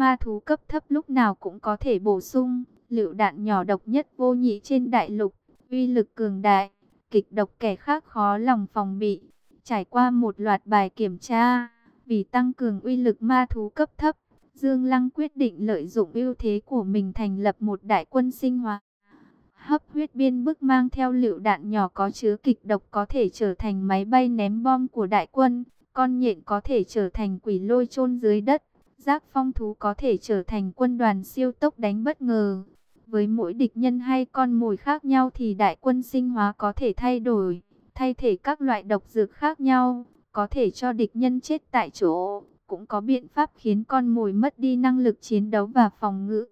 ma thú cấp thấp lúc nào cũng có thể bổ sung, lựu đạn nhỏ độc nhất vô nhị trên đại lục, uy lực cường đại, kịch độc kẻ khác khó lòng phòng bị. Trải qua một loạt bài kiểm tra, vì tăng cường uy lực ma thú cấp thấp, Dương Lăng quyết định lợi dụng ưu thế của mình thành lập một đại quân sinh hóa. Hấp huyết biên bức mang theo lựu đạn nhỏ có chứa kịch độc có thể trở thành máy bay ném bom của đại quân, con nhện có thể trở thành quỷ lôi chôn dưới đất, giác phong thú có thể trở thành quân đoàn siêu tốc đánh bất ngờ. Với mỗi địch nhân hay con mồi khác nhau thì đại quân sinh hóa có thể thay đổi, thay thể các loại độc dược khác nhau, có thể cho địch nhân chết tại chỗ, cũng có biện pháp khiến con mồi mất đi năng lực chiến đấu và phòng ngự.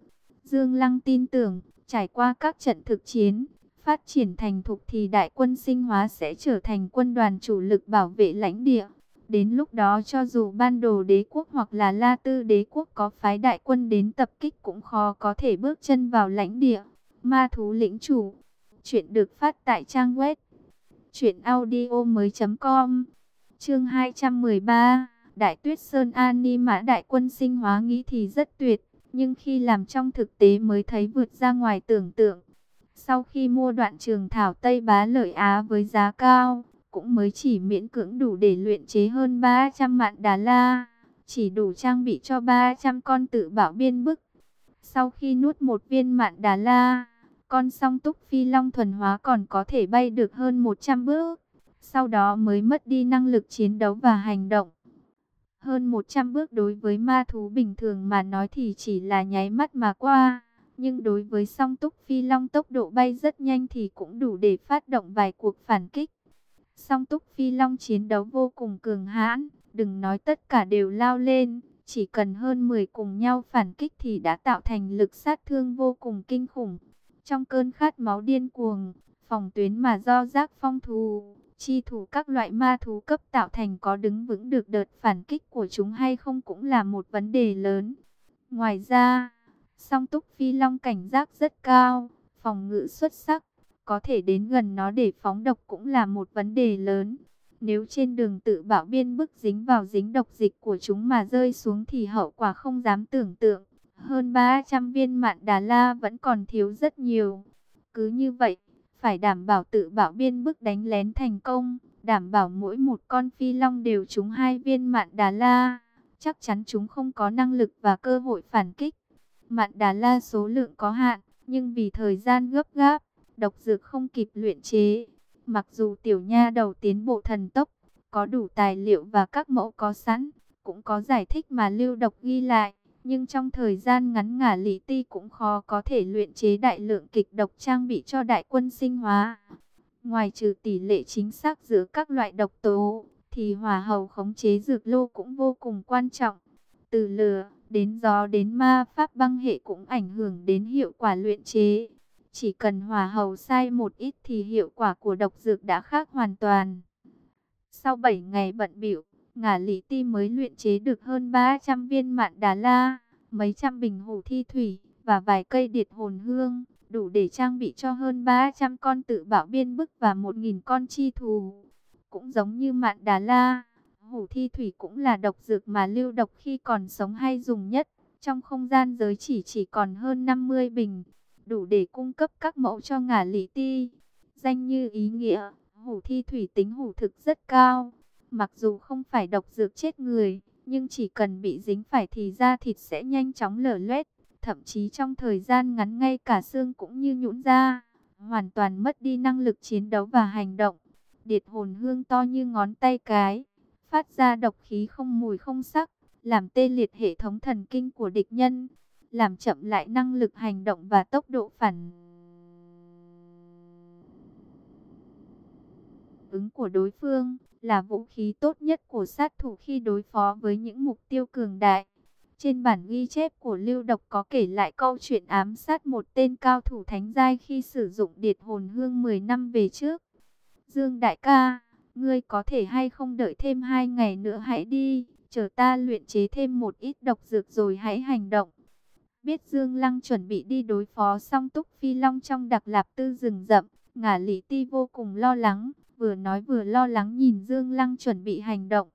Dương Lăng tin tưởng, trải qua các trận thực chiến, phát triển thành thục thì đại quân sinh hóa sẽ trở thành quân đoàn chủ lực bảo vệ lãnh địa. Đến lúc đó cho dù ban đồ đế quốc hoặc là la tư đế quốc có phái đại quân đến tập kích cũng khó có thể bước chân vào lãnh địa. Ma thú lĩnh chủ. Chuyện được phát tại trang web. Chuyện audio mới com. Chương 213. Đại tuyết sơn Ani mã đại quân sinh hóa nghĩ thì rất tuyệt. Nhưng khi làm trong thực tế mới thấy vượt ra ngoài tưởng tượng. Sau khi mua đoạn trường thảo Tây Bá Lợi Á với giá cao, cũng mới chỉ miễn cưỡng đủ để luyện chế hơn 300 mạn đà la, chỉ đủ trang bị cho 300 con tự bảo biên bức. Sau khi nuốt một viên mạn đà la, con song túc phi long thuần hóa còn có thể bay được hơn 100 bước, sau đó mới mất đi năng lực chiến đấu và hành động. Hơn 100 bước đối với ma thú bình thường mà nói thì chỉ là nháy mắt mà qua. Nhưng đối với song túc phi long tốc độ bay rất nhanh thì cũng đủ để phát động vài cuộc phản kích. Song túc phi long chiến đấu vô cùng cường hãn, đừng nói tất cả đều lao lên, chỉ cần hơn 10 cùng nhau phản kích thì đã tạo thành lực sát thương vô cùng kinh khủng. Trong cơn khát máu điên cuồng, phòng tuyến mà do giác phong thù, chi thủ các loại ma thú cấp tạo thành có đứng vững được đợt phản kích của chúng hay không cũng là một vấn đề lớn. Ngoài ra, song túc phi long cảnh giác rất cao, phòng ngự xuất sắc, có thể đến gần nó để phóng độc cũng là một vấn đề lớn. Nếu trên đường tự bảo biên bức dính vào dính độc dịch của chúng mà rơi xuống thì hậu quả không dám tưởng tượng. Hơn 300 viên mạn đà la vẫn còn thiếu rất nhiều. Cứ như vậy, phải đảm bảo tự bảo biên bức đánh lén thành công, đảm bảo mỗi một con phi long đều trúng hai viên mạn đà la. Chắc chắn chúng không có năng lực và cơ hội phản kích. Mạn đà la số lượng có hạn, nhưng vì thời gian gấp gáp, độc dược không kịp luyện chế. Mặc dù tiểu nha đầu tiến bộ thần tốc, có đủ tài liệu và các mẫu có sẵn, cũng có giải thích mà lưu độc ghi lại. Nhưng trong thời gian ngắn ngả lý ti cũng khó có thể luyện chế đại lượng kịch độc trang bị cho đại quân sinh hóa. Ngoài trừ tỷ lệ chính xác giữa các loại độc tố, thì hỏa hầu khống chế dược lô cũng vô cùng quan trọng. Từ lửa, đến gió đến ma pháp băng hệ cũng ảnh hưởng đến hiệu quả luyện chế. Chỉ cần hòa hầu sai một ít thì hiệu quả của độc dược đã khác hoàn toàn. Sau 7 ngày bận biểu, ngả lý ti mới luyện chế được hơn 300 viên mạn đà la, mấy trăm bình hủ thi thủy và vài cây điệt hồn hương, đủ để trang bị cho hơn 300 con tự bảo biên bức và 1.000 con chi thù. Cũng giống như mạn đà la, hủ thi thủy cũng là độc dược mà lưu độc khi còn sống hay dùng nhất. Trong không gian giới chỉ chỉ còn hơn 50 bình, đủ để cung cấp các mẫu cho ngả lý ti. Danh như ý nghĩa, hủ thi thủy tính hủ thực rất cao. Mặc dù không phải độc dược chết người, nhưng chỉ cần bị dính phải thì da thịt sẽ nhanh chóng lở loét. Thậm chí trong thời gian ngắn ngay cả xương cũng như nhũn ra, hoàn toàn mất đi năng lực chiến đấu và hành động. Điệt hồn hương to như ngón tay cái, phát ra độc khí không mùi không sắc, làm tê liệt hệ thống thần kinh của địch nhân làm chậm lại năng lực hành động và tốc độ phản ứng của đối phương, là vũ khí tốt nhất của sát thủ khi đối phó với những mục tiêu cường đại. Trên bản ghi chép của Lưu Độc có kể lại câu chuyện ám sát một tên cao thủ thánh giai khi sử dụng điệt hồn hương 10 năm về trước. Dương đại ca, ngươi có thể hay không đợi thêm hai ngày nữa hãy đi, chờ ta luyện chế thêm một ít độc dược rồi hãy hành động. Biết Dương Lăng chuẩn bị đi đối phó song túc phi long trong đặc lạp tư rừng rậm, ngả lý ti vô cùng lo lắng, vừa nói vừa lo lắng nhìn Dương Lăng chuẩn bị hành động.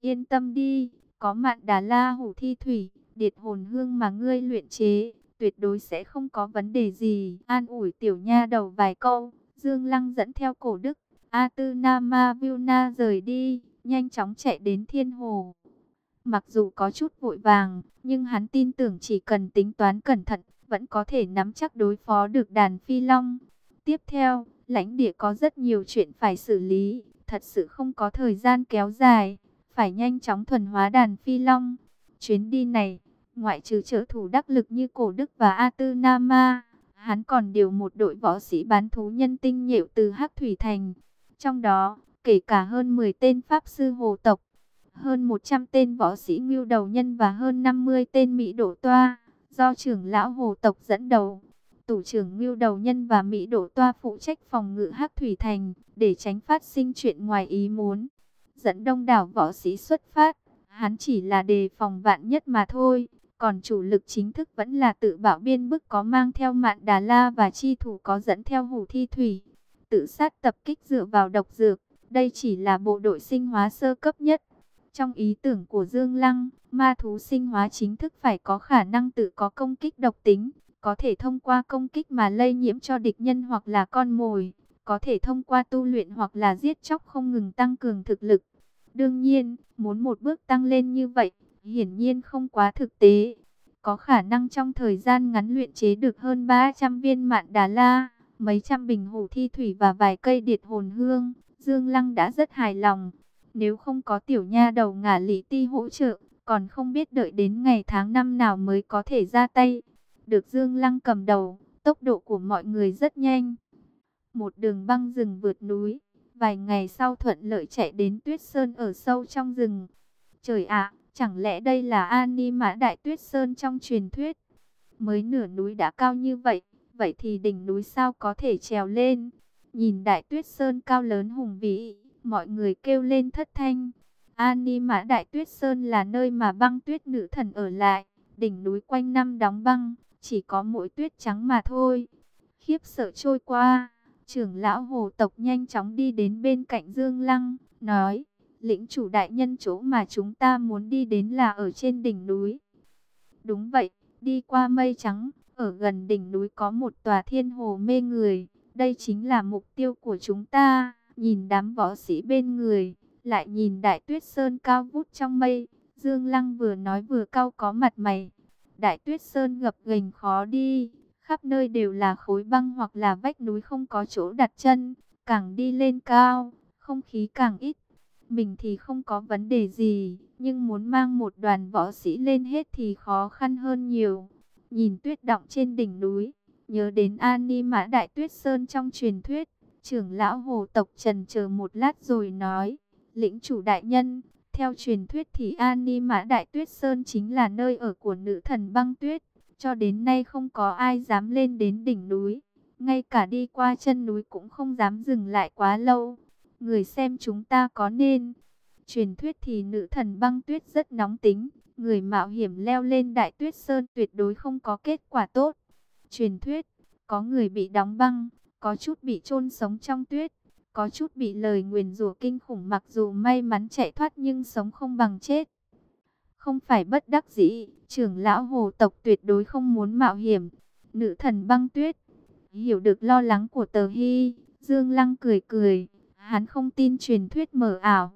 Yên tâm đi, có mạn đà la hủ thi thủy, Điệt hồn hương mà ngươi luyện chế, tuyệt đối sẽ không có vấn đề gì. An ủi tiểu nha đầu vài câu, Dương Lăng dẫn theo cổ đức, A Tư Na Ma Viu Na rời đi, nhanh chóng chạy đến thiên hồ. Mặc dù có chút vội vàng, nhưng hắn tin tưởng chỉ cần tính toán cẩn thận, vẫn có thể nắm chắc đối phó được đàn phi long. Tiếp theo, lãnh địa có rất nhiều chuyện phải xử lý, thật sự không có thời gian kéo dài, phải nhanh chóng thuần hóa đàn phi long. Chuyến đi này, ngoại trừ trợ thủ đắc lực như Cổ Đức và A Tư Nama, hắn còn điều một đội võ sĩ bán thú nhân tinh nhệu từ Hắc Thủy Thành. Trong đó, kể cả hơn 10 tên Pháp Sư Hồ Tộc, hơn 100 tên võ sĩ ngưu đầu nhân và hơn 50 tên Mỹ Đổ Toa, do trưởng lão Hồ Tộc dẫn đầu. Tủ trưởng ngưu đầu nhân và Mỹ Đổ Toa phụ trách phòng ngự Hắc Thủy Thành, để tránh phát sinh chuyện ngoài ý muốn. Dẫn đông đảo võ sĩ xuất phát, hắn chỉ là đề phòng vạn nhất mà thôi. Còn chủ lực chính thức vẫn là tự bảo biên bức có mang theo mạn Đà La và chi thủ có dẫn theo hủ thi thủy. Tự sát tập kích dựa vào độc dược, đây chỉ là bộ đội sinh hóa sơ cấp nhất. Trong ý tưởng của Dương Lăng, ma thú sinh hóa chính thức phải có khả năng tự có công kích độc tính, có thể thông qua công kích mà lây nhiễm cho địch nhân hoặc là con mồi, có thể thông qua tu luyện hoặc là giết chóc không ngừng tăng cường thực lực. Đương nhiên, muốn một bước tăng lên như vậy, hiển nhiên không quá thực tế. Có khả năng trong thời gian ngắn luyện chế được hơn 300 viên mạn đà la, mấy trăm bình hủ thi thủy và vài cây điệt hồn hương, Dương Lăng đã rất hài lòng. Nếu không có tiểu nha đầu ngả lý ti hỗ trợ, còn không biết đợi đến ngày tháng năm nào mới có thể ra tay. Được Dương Lăng cầm đầu, tốc độ của mọi người rất nhanh. Một đường băng rừng vượt núi, vài ngày sau thuận lợi chạy đến Tuyết Sơn ở sâu trong rừng. Trời ạ, chẳng lẽ đây là Ani Mã Đại Tuyết Sơn trong truyền thuyết? Mới nửa núi đã cao như vậy, vậy thì đỉnh núi sao có thể trèo lên? Nhìn Đại Tuyết Sơn cao lớn hùng vĩ, mọi người kêu lên thất thanh. Ani Mã Đại Tuyết Sơn là nơi mà băng tuyết nữ thần ở lại, đỉnh núi quanh năm đóng băng, chỉ có mỗi tuyết trắng mà thôi. Khiếp sợ trôi qua, trưởng lão hồ tộc nhanh chóng đi đến bên cạnh Dương Lăng, nói, lĩnh chủ đại nhân chỗ mà chúng ta muốn đi đến là ở trên đỉnh núi. Đúng vậy, đi qua mây trắng, ở gần đỉnh núi có một tòa thiên hồ mê người, đây chính là mục tiêu của chúng ta. Nhìn đám võ sĩ bên người, lại nhìn đại tuyết sơn cao vút trong mây, Dương Lăng vừa nói vừa cau có mặt mày. Đại tuyết sơn gập ghềnh khó đi, khắp nơi đều là khối băng hoặc là vách núi không có chỗ đặt chân, càng đi lên cao, không khí càng ít. Mình thì không có vấn đề gì, nhưng muốn mang một đoàn võ sĩ lên hết thì khó khăn hơn nhiều. Nhìn tuyết động trên đỉnh núi, nhớ đến Ani Mã Đại Tuyết Sơn trong truyền thuyết, trưởng lão hồ tộc trần chờ một lát rồi nói, lĩnh chủ đại nhân, theo truyền thuyết thì Ani Mã Đại Tuyết Sơn chính là nơi ở của nữ thần băng tuyết. Cho đến nay không có ai dám lên đến đỉnh núi. Ngay cả đi qua chân núi cũng không dám dừng lại quá lâu. Người xem chúng ta có nên. Truyền thuyết thì nữ thần băng tuyết rất nóng tính. Người mạo hiểm leo lên đại tuyết sơn tuyệt đối không có kết quả tốt. Truyền thuyết, có người bị đóng băng, có chút bị chôn sống trong tuyết. Có chút bị lời nguyền rủa kinh khủng mặc dù may mắn chạy thoát nhưng sống không bằng chết. Không phải bất đắc dĩ, trưởng lão hồ tộc tuyệt đối không muốn mạo hiểm. Nữ thần băng tuyết, hiểu được lo lắng của tờ hy, Dương Lăng cười cười, hắn không tin truyền thuyết mở ảo.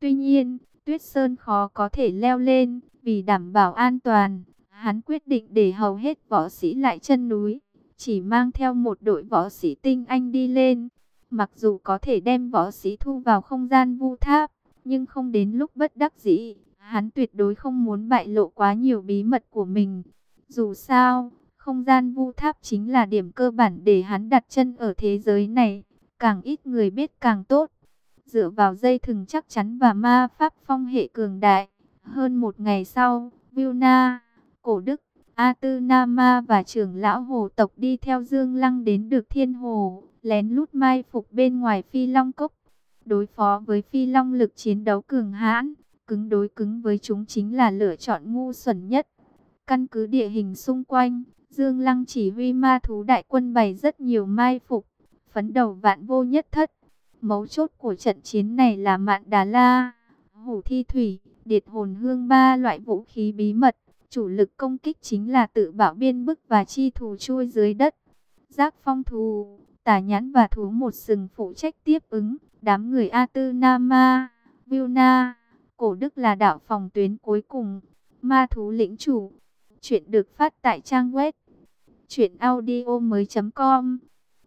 Tuy nhiên, tuyết sơn khó có thể leo lên, vì đảm bảo an toàn, hắn quyết định để hầu hết võ sĩ lại chân núi, chỉ mang theo một đội võ sĩ tinh anh đi lên. Mặc dù có thể đem võ sĩ thu vào không gian vu tháp, nhưng không đến lúc bất đắc dĩ, Hắn tuyệt đối không muốn bại lộ quá nhiều bí mật của mình. Dù sao, không gian vu tháp chính là điểm cơ bản để hắn đặt chân ở thế giới này. Càng ít người biết càng tốt. Dựa vào dây thừng chắc chắn và ma pháp phong hệ cường đại. Hơn một ngày sau, Vilna, Cổ Đức, A Tư Na Ma và trưởng lão hồ tộc đi theo Dương Lăng đến được thiên hồ, lén lút mai phục bên ngoài phi long cốc. Đối phó với phi long lực chiến đấu cường hãn, Cứng đối cứng với chúng chính là lựa chọn ngu xuẩn nhất. Căn cứ địa hình xung quanh, Dương Lăng chỉ huy ma thú đại quân bày rất nhiều mai phục, phấn đầu vạn vô nhất thất. Mấu chốt của trận chiến này là Mạn Đà La, Hủ Thi Thủy, Điệt Hồn Hương ba loại vũ khí bí mật, chủ lực công kích chính là tự bảo biên bức và chi thù chui dưới đất. Giác phong thù, tả nhãn và thú một sừng phụ trách tiếp ứng, đám người A Tư Nama, Vilna, cổ đức là đạo phòng tuyến cuối cùng, ma thú lĩnh chủ. Chuyện được phát tại trang web truyệnaudiomoi.com.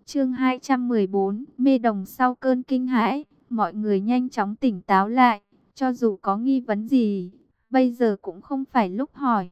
Chương 214, mê đồng sau cơn kinh hãi, mọi người nhanh chóng tỉnh táo lại, cho dù có nghi vấn gì, bây giờ cũng không phải lúc hỏi.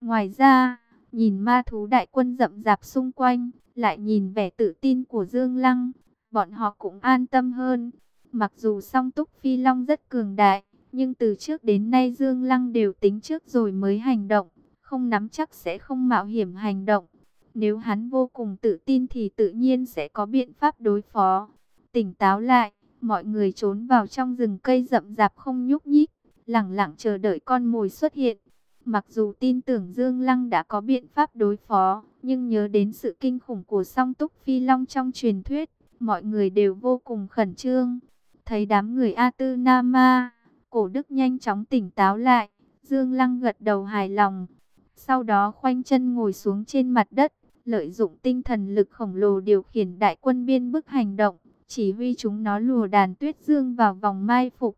Ngoài ra, nhìn ma thú đại quân rậm rạp xung quanh, lại nhìn vẻ tự tin của Dương Lăng, bọn họ cũng an tâm hơn. Mặc dù song túc phi long rất cường đại, nhưng từ trước đến nay Dương Lăng đều tính trước rồi mới hành động, không nắm chắc sẽ không mạo hiểm hành động. Nếu hắn vô cùng tự tin thì tự nhiên sẽ có biện pháp đối phó. Tỉnh táo lại, mọi người trốn vào trong rừng cây rậm rạp không nhúc nhích, lặng lặng chờ đợi con mồi xuất hiện. Mặc dù tin tưởng Dương Lăng đã có biện pháp đối phó, nhưng nhớ đến sự kinh khủng của song túc phi long trong truyền thuyết, mọi người đều vô cùng khẩn trương. Thấy đám người A Tư Nama, cổ đức nhanh chóng tỉnh táo lại, Dương Lăng gật đầu hài lòng. Sau đó khoanh chân ngồi xuống trên mặt đất, lợi dụng tinh thần lực khổng lồ điều khiển đại quân biên bức hành động, chỉ huy chúng nó lùa đàn tuyết dương vào vòng mai phục.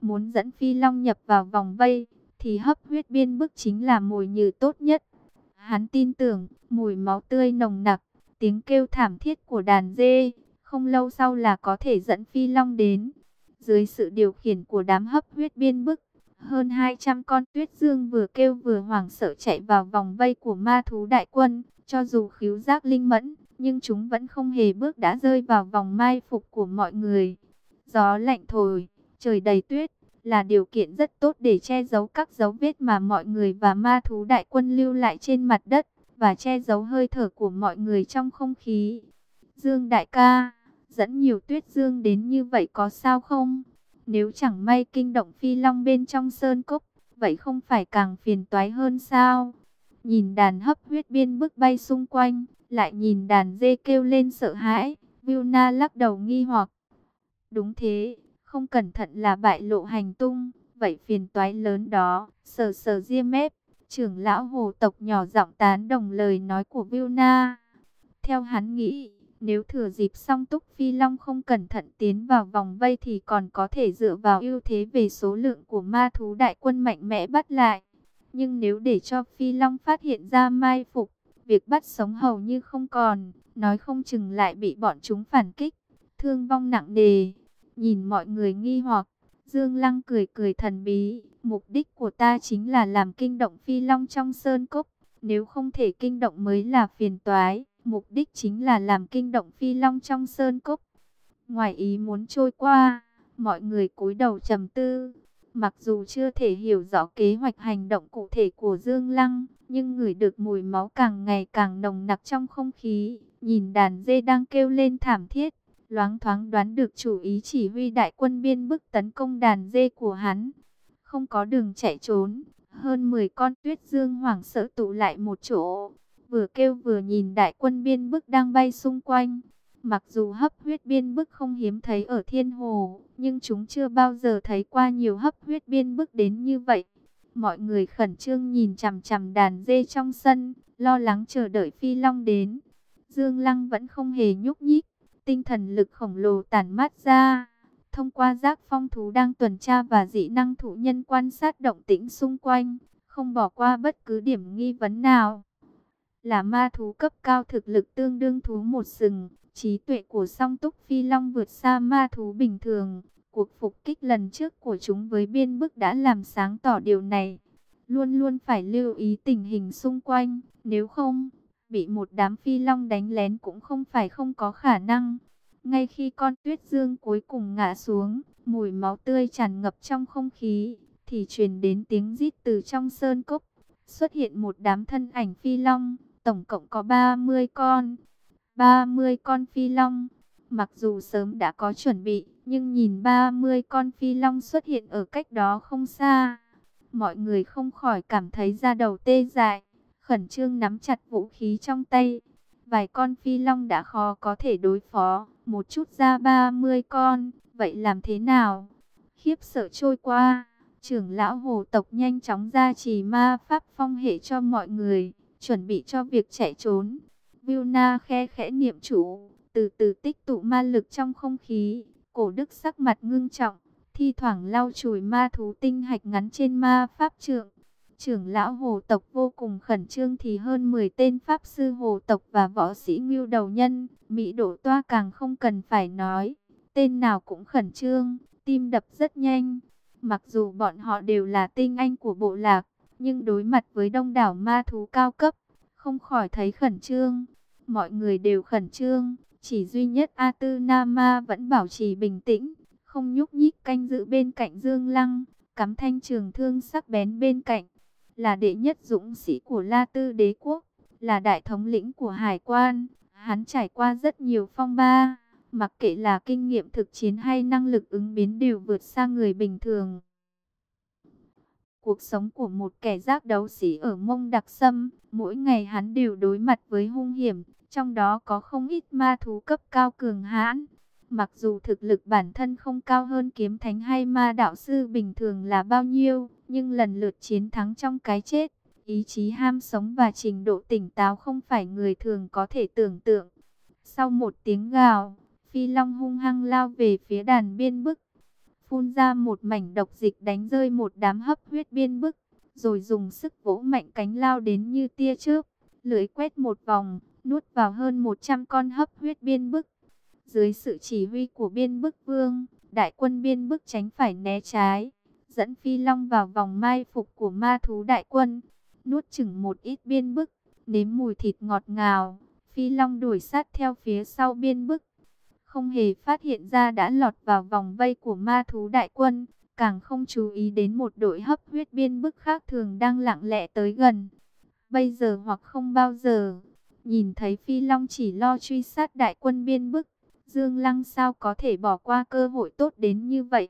Muốn dẫn phi long nhập vào vòng vây, thì hấp huyết biên bức chính là mồi nhử tốt nhất. Hắn tin tưởng, mùi máu tươi nồng nặc, tiếng kêu thảm thiết của đàn dê, không lâu sau là có thể dẫn phi long đến. Dưới sự điều khiển của đám hấp huyết biên bức, hơn 200 con tuyết dương vừa kêu vừa hoảng sợ chạy vào vòng vây của ma thú đại quân. Cho dù khiếu giác linh mẫn, nhưng chúng vẫn không hề bước đã rơi vào vòng mai phục của mọi người. Gió lạnh thổi, trời đầy tuyết, là điều kiện rất tốt để che giấu các dấu vết mà mọi người và ma thú đại quân lưu lại trên mặt đất, và che giấu hơi thở của mọi người trong không khí. Dương đại ca, dẫn nhiều tuyết dương đến như vậy có sao không? Nếu chẳng may kinh động phi long bên trong sơn cốc, vậy không phải càng phiền toái hơn sao? Nhìn đàn hấp huyết biên bước bay xung quanh, lại nhìn đàn dê kêu lên sợ hãi, Vilna lắc đầu nghi hoặc. Đúng thế, không cẩn thận là bại lộ hành tung, vậy phiền toái lớn đó, sờ sờ riêng mép, trưởng lão hồ tộc nhỏ giọng tán đồng lời nói của Vilna. Theo hắn nghĩ, nếu thừa dịp song túc phi long không cẩn thận tiến vào vòng vây thì còn có thể dựa vào ưu thế về số lượng của ma thú đại quân mạnh mẽ bắt lại. Nhưng nếu để cho phi long phát hiện ra mai phục, việc bắt sống hầu như không còn, nói không chừng lại bị bọn chúng phản kích, thương vong nặng nề. Nhìn mọi người nghi hoặc, Dương Lăng cười cười thần bí, mục đích của ta chính là làm kinh động phi long trong sơn cốc, nếu không thể kinh động mới là phiền toái, mục đích chính là làm kinh động phi long trong sơn cốc. Ngoài ý muốn trôi qua, mọi người cúi đầu trầm tư, mặc dù chưa thể hiểu rõ kế hoạch hành động cụ thể của Dương Lăng, nhưng ngửi được mùi máu càng ngày càng nồng nặc trong không khí, nhìn đàn dê đang kêu lên thảm thiết, loáng thoáng đoán được chủ ý chỉ huy đại quân biên bức tấn công đàn dê của hắn. Không có đường chạy trốn, hơn 10 con tuyết dương hoảng sợ tụ lại một chỗ, vừa kêu vừa nhìn đại quân biên bức đang bay xung quanh. Mặc dù hấp huyết biên bức không hiếm thấy ở thiên hồ, nhưng chúng chưa bao giờ thấy qua nhiều hấp huyết biên bức đến như vậy. Mọi người khẩn trương nhìn chằm chằm đàn dê trong sân, lo lắng chờ đợi phi long đến. Dương Lăng vẫn không hề nhúc nhích, tinh thần lực khổng lồ tản mát ra. Thông qua giác phong thú đang tuần tra và dị năng thủ nhân quan sát động tĩnh xung quanh, không bỏ qua bất cứ điểm nghi vấn nào. Là ma thú cấp cao thực lực tương đương thú một sừng, trí tuệ của song túc phi long vượt xa ma thú bình thường. Cuộc phục kích lần trước của chúng với biên bức đã làm sáng tỏ điều này. Luôn luôn phải lưu ý tình hình xung quanh, nếu không, bị một đám phi long đánh lén cũng không phải không có khả năng. Ngay khi con tuyết dương cuối cùng ngã xuống, mùi máu tươi tràn ngập trong không khí, thì truyền đến tiếng rít từ trong sơn cốc. Xuất hiện một đám thân ảnh phi long, tổng cộng có 30 con. 30 con phi long, mặc dù sớm đã có chuẩn bị, nhưng nhìn 30 con phi long xuất hiện ở cách đó không xa, mọi người không khỏi cảm thấy da đầu tê dại, khẩn trương nắm chặt vũ khí trong tay. Vài con phi long đã khó có thể đối phó, một chút ra 30 con, vậy làm thế nào? Khiếp sợ trôi qua, Trưởng lão hồ tộc nhanh chóng ra trì ma pháp phong hệ cho mọi người, chuẩn bị cho việc chạy trốn. Vilna khe khẽ niệm chủ, từ từ tích tụ ma lực trong không khí, cổ đức sắc mặt ngưng trọng, thi thoảng lau chùi ma thú tinh hạch ngắn trên ma pháp trượng. Trưởng lão hồ tộc vô cùng khẩn trương thì hơn 10 tên pháp sư hồ tộc và võ sĩ ngưu đầu nhân, Mỹ đổ toa càng không cần phải nói, tên nào cũng khẩn trương, tim đập rất nhanh. Mặc dù bọn họ đều là tinh anh của bộ lạc, nhưng đối mặt với đông đảo ma thú cao cấp, không khỏi thấy khẩn trương. Mọi người đều khẩn trương, chỉ duy nhất A Tư Nama vẫn bảo trì bình tĩnh, không nhúc nhích canh giữ bên cạnh Dương Lăng, cắm thanh trường thương sắc bén bên cạnh. Là đệ nhất dũng sĩ của La Tư đế quốc, là đại thống lĩnh của hải quan, hắn trải qua rất nhiều phong ba, mặc kệ là kinh nghiệm thực chiến hay năng lực ứng biến đều vượt xa người bình thường. Cuộc sống của một kẻ giác đấu sĩ ở mông đặc sâm, mỗi ngày hắn đều đối mặt với hung hiểm, trong đó có không ít ma thú cấp cao cường hãn. Mặc dù thực lực bản thân không cao hơn kiếm thánh hay ma đạo sư bình thường là bao nhiêu, nhưng lần lượt chiến thắng trong cái chết, ý chí ham sống và trình độ tỉnh táo không phải người thường có thể tưởng tượng. Sau một tiếng gào, Phi Long hung hăng lao về phía đàn biên bức, phun ra một mảnh độc dịch đánh rơi một đám hấp huyết biên bức, rồi dùng sức vỗ mạnh cánh lao đến như tia chớp, lưỡi quét một vòng, nuốt vào hơn 100 con hấp huyết biên bức. Dưới sự chỉ huy của biên bức vương, đại quân biên bức tránh phải né trái, dẫn phi long vào vòng mai phục của ma thú đại quân, nuốt chừng một ít biên bức, nếm mùi thịt ngọt ngào, phi long đuổi sát theo phía sau biên bức. Không hề phát hiện ra đã lọt vào vòng vây của ma thú đại quân, càng không chú ý đến một đội hấp huyết biên bức khác thường đang lặng lẽ tới gần. Bây giờ hoặc không bao giờ, nhìn thấy Phi Long chỉ lo truy sát đại quân biên bức, Dương Lăng sao có thể bỏ qua cơ hội tốt đến như vậy.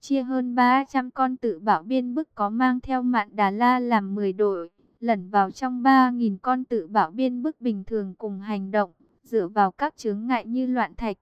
Chia hơn 300 con tự bảo biên bức có mang theo mạn Đà La làm 10 đội, lẩn vào trong 3.000 con tự bảo biên bức bình thường cùng hành động, dựa vào các chướng ngại như loạn thạch.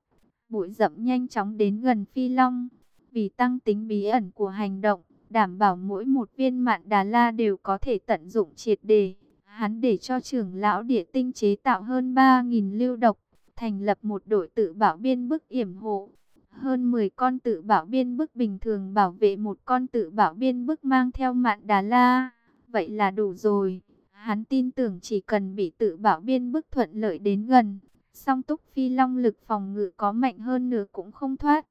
Bụi rậm nhanh chóng đến gần Phi Long, vì tăng tính bí ẩn của hành động, đảm bảo mỗi một viên mạn Đà La đều có thể tận dụng triệt đề. Hắn để cho trưởng lão địa tinh chế tạo hơn 3.000 lưu độc, thành lập một đội tự bảo biên bức yểm hộ. Hơn 10 con tự bảo biên bức bình thường bảo vệ một con tự bảo biên bức mang theo mạn Đà La. Vậy là đủ rồi. Hắn tin tưởng chỉ cần bị tự bảo biên bức thuận lợi đến gần. Song túc phi long lực phòng ngự có mạnh hơn nữa cũng không thoát.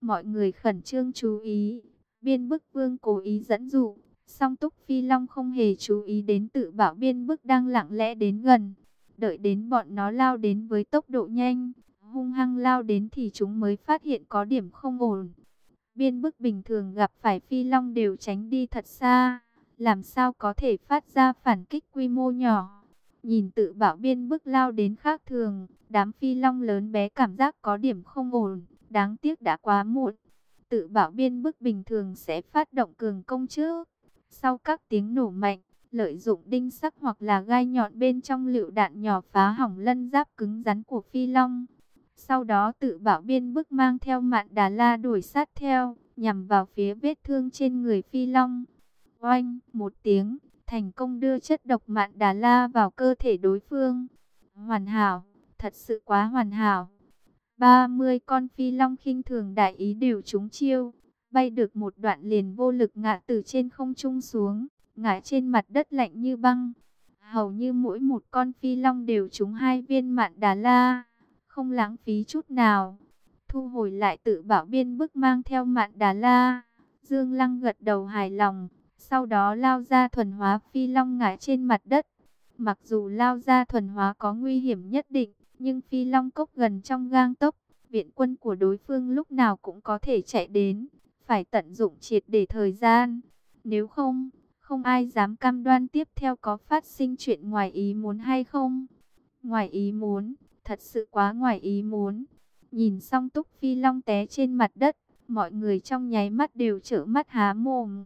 Mọi người khẩn trương chú ý. Biên bức vương cố ý dẫn dụ. Song túc phi long không hề chú ý đến tự bảo biên bức đang lặng lẽ đến gần. Đợi đến bọn nó lao đến với tốc độ nhanh, hung hăng lao đến thì chúng mới phát hiện có điểm không ổn. Biên bức bình thường gặp phải phi long đều tránh đi thật xa, làm sao có thể phát ra phản kích quy mô nhỏ. Nhìn tự bảo biên bức lao đến khác thường, đám phi long lớn bé cảm giác có điểm không ổn, đáng tiếc đã quá muộn. Tự bảo biên bức bình thường sẽ phát động cường công trước, sau các tiếng nổ mạnh, lợi dụng đinh sắc hoặc là gai nhọn bên trong lựu đạn nhỏ phá hỏng lân giáp cứng rắn của phi long. Sau đó tự bảo biên bức mang theo mạn đà la đuổi sát theo, nhằm vào phía vết thương trên người phi long. Oanh, một tiếng, thành công đưa chất độc mạn đà la vào cơ thể đối phương. Hoàn hảo, thật sự quá hoàn hảo. 30 con phi long khinh thường đại ý đều trúng chiêu, bay được một đoạn liền vô lực ngã từ trên không trung xuống ngã trên mặt đất lạnh như băng. Hầu như mỗi một con phi long đều trúng hai viên mạn đà la, không lãng phí chút nào. Thu hồi lại tự bảo biên bức mang theo mạn đà la. Dương Lăng gật đầu hài lòng, sau đó lao ra thuần hóa phi long ngã trên mặt đất. Mặc dù lao ra thuần hóa có nguy hiểm nhất định, nhưng phi long cốc gần trong gang tốc, viện quân của đối phương lúc nào cũng có thể chạy đến, phải tận dụng triệt để thời gian. Nếu không, không ai dám cam đoan tiếp theo có phát sinh chuyện ngoài ý muốn hay không. Ngoài ý muốn, thật sự quá ngoài ý muốn. Nhìn xong túc phi long té trên mặt đất, mọi người trong nháy mắt đều trở mắt há mồm.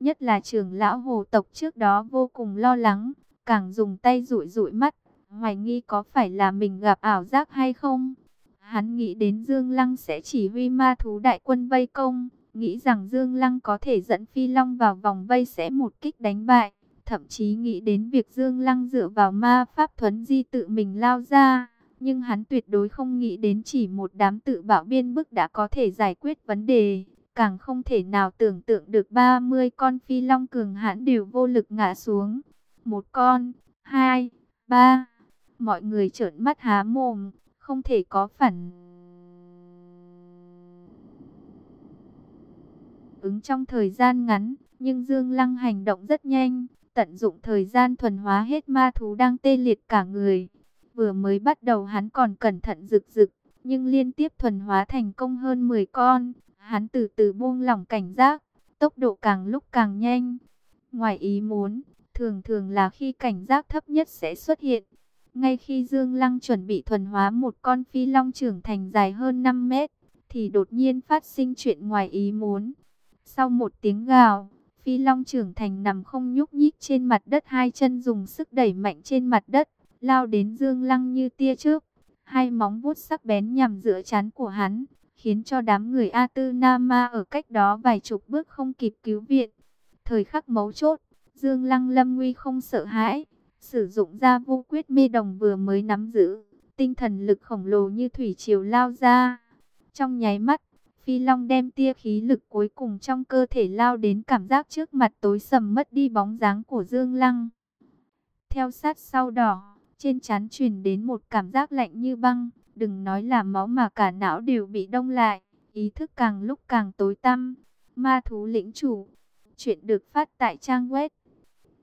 Nhất là trưởng lão hồ tộc trước đó vô cùng lo lắng, càng dùng tay rụi rụi mắt, hoài nghi có phải là mình gặp ảo giác hay không. Hắn nghĩ đến Dương Lăng sẽ chỉ huy ma thú đại quân vây công, nghĩ rằng Dương Lăng có thể dẫn Phi Long vào vòng vây sẽ một kích đánh bại, thậm chí nghĩ đến việc Dương Lăng dựa vào ma pháp thuấn di tự mình lao ra. Nhưng hắn tuyệt đối không nghĩ đến chỉ một đám tự bảo biên bức đã có thể giải quyết vấn đề. Càng không thể nào tưởng tượng được 30 con phi long cường hãn đều vô lực ngã xuống. Một con, hai, ba. Mọi người trợn mắt há mồm, không thể có phản ứng trong thời gian ngắn, nhưng Dương Lăng hành động rất nhanh, tận dụng thời gian thuần hóa hết ma thú đang tê liệt cả người. Vừa mới bắt đầu hắn còn cẩn thận rực rực, nhưng liên tiếp thuần hóa thành công hơn 10 con, hắn từ từ buông lỏng cảnh giác, tốc độ càng lúc càng nhanh. Ngoài ý muốn, thường thường là khi cảnh giác thấp nhất sẽ xuất hiện. Ngay khi Dương Lăng chuẩn bị thuần hóa một con phi long trưởng thành dài hơn 5 mét, thì đột nhiên phát sinh chuyện ngoài ý muốn. Sau một tiếng gào, phi long trưởng thành nằm không nhúc nhích trên mặt đất hai chân dùng sức đẩy mạnh trên mặt đất, lao đến Dương Lăng như tia chớp. Hai móng vuốt sắc bén nhằm giữa chán của hắn, khiến cho đám người A Tư Nama ở cách đó vài chục bước không kịp cứu viện. Thời khắc mấu chốt, Dương Lăng lâm nguy không sợ hãi, sử dụng ra vô quyết mê đồng vừa mới nắm giữ, tinh thần lực khổng lồ như thủy triều lao ra. Trong nháy mắt, Phi Long đem tia khí lực cuối cùng trong cơ thể lao đến cảm giác trước mặt tối sầm mất đi bóng dáng của Dương Lăng. Theo sát sau đỏ, trên trán truyền đến một cảm giác lạnh như băng, đừng nói là máu mà cả não đều bị đông lại, ý thức càng lúc càng tối tăm. Ma thú lĩnh chủ, chuyện được phát tại trang web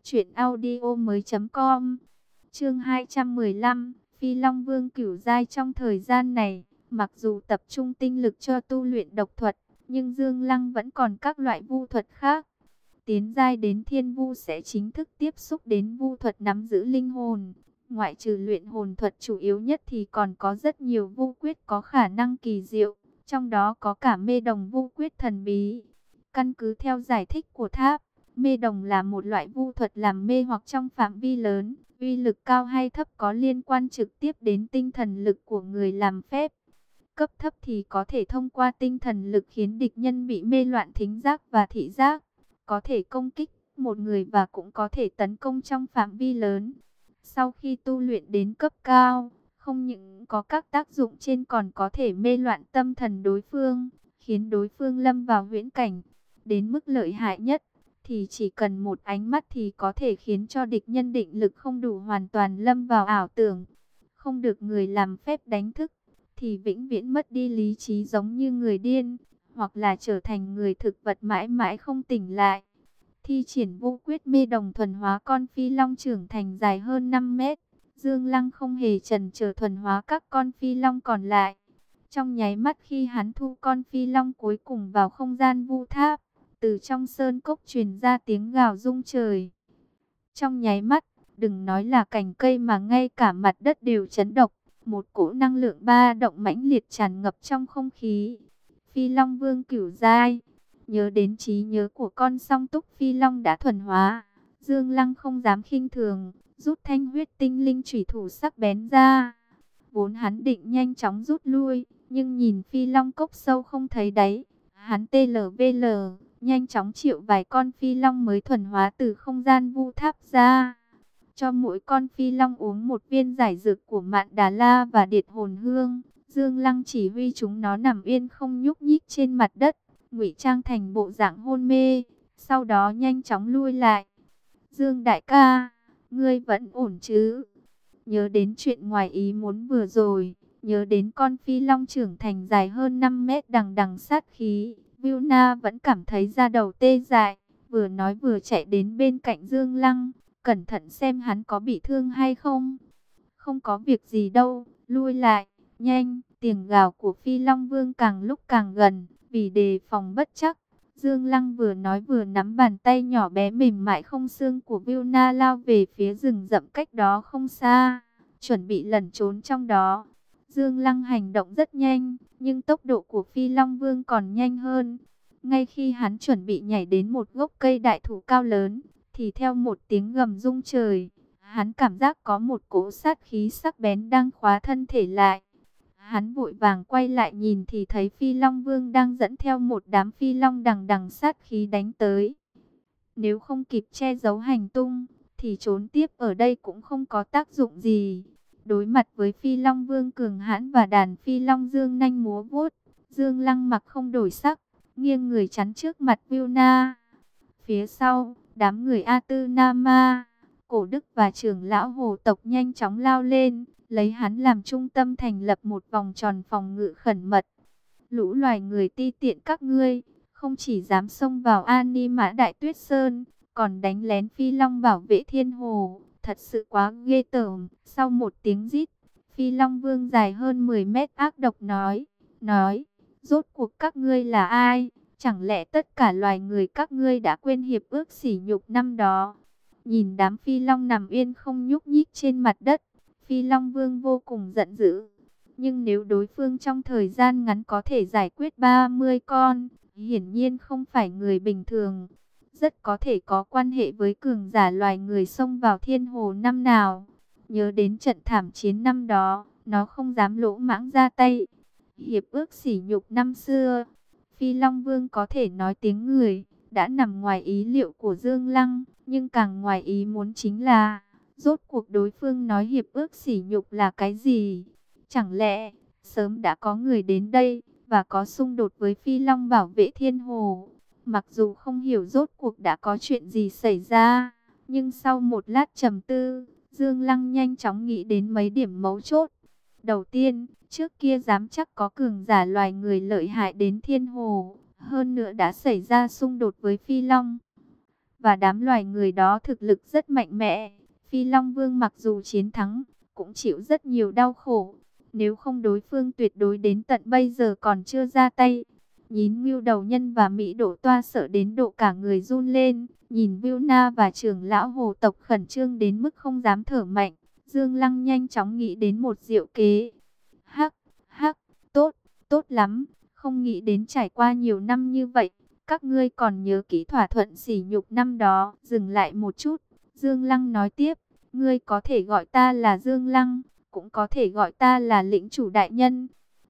truyệnaudiomoi.com. Chương 215, Phi Long Vương cửu giai trong thời gian này, mặc dù tập trung tinh lực cho tu luyện độc thuật, nhưng Dương Lăng vẫn còn các loại vu thuật khác. Tiến giai đến thiên vu sẽ chính thức tiếp xúc đến vu thuật nắm giữ linh hồn, Ngoại trừ luyện hồn thuật chủ yếu nhất thì còn có rất nhiều vu quyết có khả năng kỳ diệu, trong đó có cả mê đồng vu quyết thần bí. Căn cứ theo giải thích của tháp, mê đồng là một loại vu thuật làm mê hoặc trong phạm vi lớn, uy lực cao hay thấp có liên quan trực tiếp đến tinh thần lực của người làm phép. Cấp thấp thì có thể thông qua tinh thần lực khiến địch nhân bị mê loạn thính giác và thị giác, có thể công kích một người và cũng có thể tấn công trong phạm vi lớn. Sau khi tu luyện đến cấp cao, không những có các tác dụng trên còn có thể mê loạn tâm thần đối phương, khiến đối phương lâm vào huyễn cảnh. Đến mức lợi hại nhất, thì chỉ cần một ánh mắt thì có thể khiến cho địch nhân định lực không đủ hoàn toàn lâm vào ảo tưởng. Không được người làm phép đánh thức, thì vĩnh viễn mất đi lý trí giống như người điên, hoặc là trở thành người thực vật mãi mãi không tỉnh lại thi triển vô quyết mê đồng thuần hóa con phi long trưởng thành dài hơn 5 mét. Dương Lăng không hề trần chờ thuần hóa các con phi long còn lại. Trong nháy mắt khi hắn thu con phi long cuối cùng vào không gian vu tháp, từ trong sơn cốc truyền ra tiếng gào rung trời. Trong nháy mắt, đừng nói là cành cây mà ngay cả mặt đất đều chấn động, một cỗ năng lượng ba động mãnh liệt tràn ngập trong không khí. Phi Long Vương cửu giai, Nhớ đến trí nhớ của con song túc phi long đã thuần hóa. Dương Lăng không dám khinh thường, rút thanh huyết tinh linh chủy thủ sắc bén ra. Vốn hắn định nhanh chóng rút lui, nhưng nhìn phi long cốc sâu không thấy đáy. Hắn TLVL, nhanh chóng triệu vài con phi long mới thuần hóa từ không gian vu tháp ra. Cho mỗi con phi long uống một viên giải dược của mạn đà la và điệt hồn hương. Dương Lăng chỉ huy chúng nó nằm yên không nhúc nhích trên mặt đất ngụy trang thành bộ dạng hôn mê, sau đó nhanh chóng lui lại. Dương đại ca, ngươi vẫn ổn chứ? Nhớ đến chuyện ngoài ý muốn vừa rồi, nhớ đến con phi long trưởng thành dài hơn 5 mét đằng đằng sát khí, Vilna vẫn cảm thấy da đầu tê dại, vừa nói vừa chạy đến bên cạnh Dương Lăng, cẩn thận xem hắn có bị thương hay không. Không có việc gì đâu, lui lại, nhanh, tiếng gào của phi long vương càng lúc càng gần, vì đề phòng bất chắc, Dương Lăng vừa nói vừa nắm bàn tay nhỏ bé mềm mại không xương của Vilna lao về phía rừng rậm cách đó không xa, chuẩn bị lẩn trốn trong đó. Dương Lăng hành động rất nhanh, nhưng tốc độ của Phi Long Vương còn nhanh hơn. Ngay khi hắn chuẩn bị nhảy đến một gốc cây đại thụ cao lớn, thì theo một tiếng gầm rung trời, hắn cảm giác có một cỗ sát khí sắc bén đang khóa thân thể lại. Hắn vội vàng quay lại nhìn thì thấy Phi Long Vương đang dẫn theo một đám Phi Long đằng đằng sát khí đánh tới. Nếu không kịp che giấu hành tung, thì trốn tiếp ở đây cũng không có tác dụng gì. Đối mặt với Phi Long Vương cường hãn và đàn Phi Long Dương nhanh múa vuốt, Dương Lăng mặc không đổi sắc, nghiêng người chắn trước mặt Vilna. Phía sau, đám người A Tư Nama, Cổ Đức và trưởng lão hồ tộc nhanh chóng lao lên, lấy hắn làm trung tâm thành lập một vòng tròn phòng ngự khẩn mật. Lũ loài người ti tiện các ngươi, không chỉ dám xông vào Ani Mã Đại Tuyết Sơn, còn đánh lén Phi Long bảo vệ thiên hồ, thật sự quá ghê tởm. Sau một tiếng rít, Phi Long Vương dài hơn 10 mét ác độc nói, nói, rốt cuộc các ngươi là ai? Chẳng lẽ tất cả loài người các ngươi đã quên hiệp ước sỉ nhục năm đó? Nhìn đám Phi Long nằm yên không nhúc nhích trên mặt đất, Phi Long Vương vô cùng giận dữ. Nhưng nếu đối phương trong thời gian ngắn có thể giải quyết 30 con, hiển nhiên không phải người bình thường. Rất có thể có quan hệ với cường giả loài người xông vào thiên hồ năm nào. Nhớ đến trận thảm chiến năm đó, nó không dám lỗ mãng ra tay. Hiệp ước sỉ nhục năm xưa, Phi Long Vương có thể nói tiếng người, đã nằm ngoài ý liệu của Dương Lăng, nhưng càng ngoài ý muốn chính là, rốt cuộc đối phương nói hiệp ước sỉ nhục là cái gì? Chẳng lẽ, sớm đã có người đến đây, và có xung đột với Phi Long bảo vệ thiên hồ? Mặc dù không hiểu rốt cuộc đã có chuyện gì xảy ra, nhưng sau một lát trầm tư, Dương Lăng nhanh chóng nghĩ đến mấy điểm mấu chốt. Đầu tiên, trước kia dám chắc có cường giả loài người lợi hại đến thiên hồ, hơn nữa đã xảy ra xung đột với Phi Long. Và đám loài người đó thực lực rất mạnh mẽ. Phi Long Vương mặc dù chiến thắng, cũng chịu rất nhiều đau khổ. Nếu không đối phương tuyệt đối đến tận bây giờ còn chưa ra tay. Nhìn Ngưu đầu nhân và Mỹ đổ toa sợ đến độ cả người run lên. Nhìn Viu Na và trưởng lão hồ tộc khẩn trương đến mức không dám thở mạnh. Dương Lăng nhanh chóng nghĩ đến một diệu kế. Hắc, hắc, tốt, tốt lắm. Không nghĩ đến trải qua nhiều năm như vậy. Các ngươi còn nhớ kỹ thỏa thuận sỉ nhục năm đó. Dừng lại một chút. Dương Lăng nói tiếp. Ngươi có thể gọi ta là Dương Lăng. Cũng có thể gọi ta là lĩnh chủ đại nhân.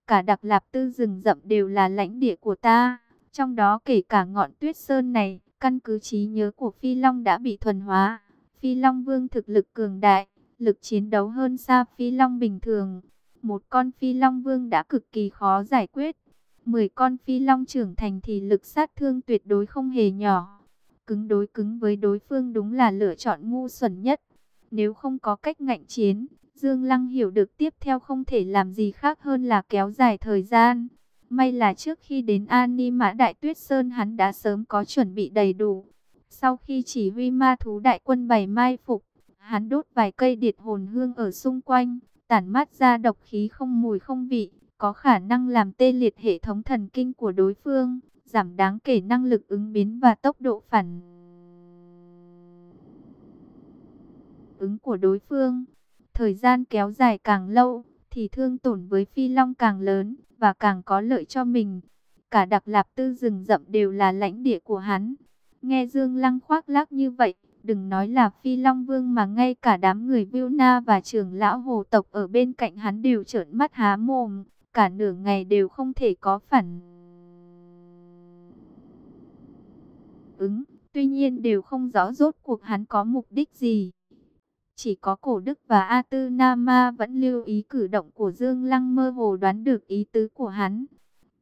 Cả đặc lạp tư rừng rậm đều là lãnh địa của ta. Trong đó kể cả ngọn tuyết sơn này. Căn cứ trí nhớ của Phi Long đã bị thuần hóa. Phi Long Vương thực lực cường đại lực chiến đấu hơn xa phi long bình thường. Một con phi long vương đã cực kỳ khó giải quyết. Mười con phi long trưởng thành thì lực sát thương tuyệt đối không hề nhỏ. Cứng đối cứng với đối phương đúng là lựa chọn ngu xuẩn nhất. Nếu không có cách ngạnh chiến, Dương Lăng hiểu được tiếp theo không thể làm gì khác hơn là kéo dài thời gian. May là trước khi đến Ani Mã Đại Tuyết Sơn hắn đã sớm có chuẩn bị đầy đủ. Sau khi chỉ huy ma thú đại quân bày mai phục, Hắn đốt vài cây điệt hồn hương ở xung quanh, tản mát ra độc khí không mùi không vị, có khả năng làm tê liệt hệ thống thần kinh của đối phương, giảm đáng kể năng lực ứng biến và tốc độ phản ứng của đối phương. Thời gian kéo dài càng lâu, thì thương tổn với phi long càng lớn, và càng có lợi cho mình. Cả đặc lạp tư rừng rậm đều là lãnh địa của hắn. Nghe Dương Lăng khoác lác như vậy, Đừng nói là Phi Long Vương mà ngay cả đám người Viu Na và trưởng lão hồ tộc ở bên cạnh hắn đều trợn mắt há mồm, cả nửa ngày đều không thể có phản ứng, tuy nhiên đều không rõ rốt cuộc hắn có mục đích gì. Chỉ có cổ đức và A Tư Nama vẫn lưu ý cử động của Dương Lăng mơ hồ đoán được ý tứ của hắn.